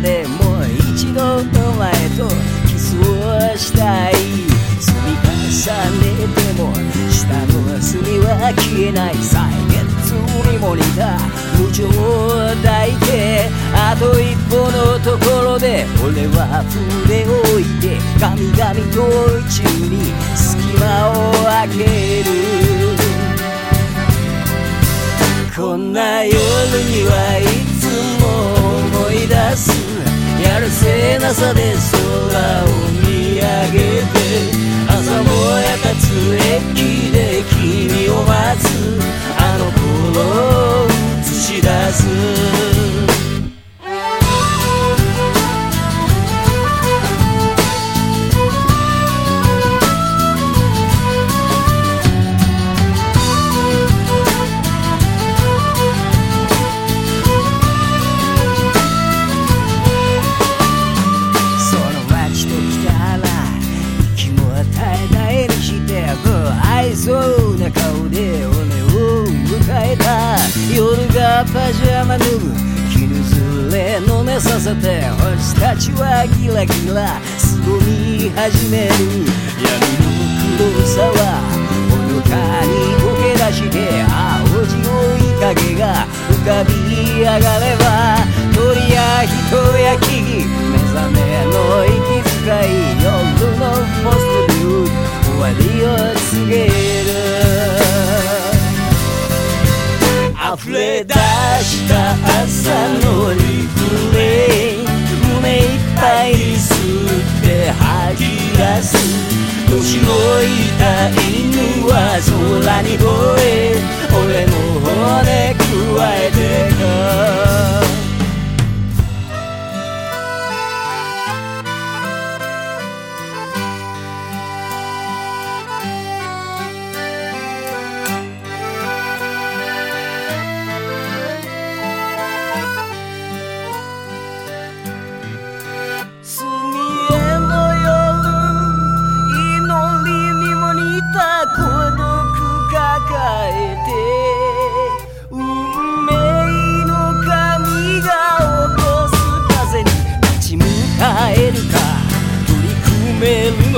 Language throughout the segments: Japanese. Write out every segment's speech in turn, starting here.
でもう一度お前とキスをしたい。積み重ねても下の隅は消えない。歳月にも似た無情を抱いてあと一歩のところで俺は筆を置いて。神々と宇宙に隙間を開ける。こんな夜せなさで空を見上げて朝もやかつ駅でパジャマ脱ぐ絹ずれの寝させて星たちはギラギラすごみ始める。闇の黒さはほのかに溶け出して青白い影が浮かび上がれば鳥や人や木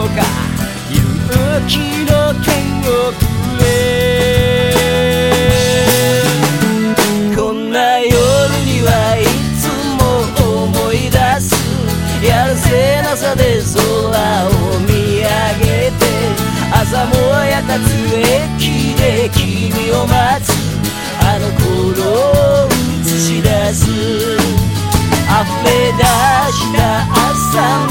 のか。勇気の剣をくれ。こんな夜にはいつも思い出す。やるせなさで空を見上げて。朝もやかつ駅で君を待つ。あの頃を映し出す。溢れ出した朝の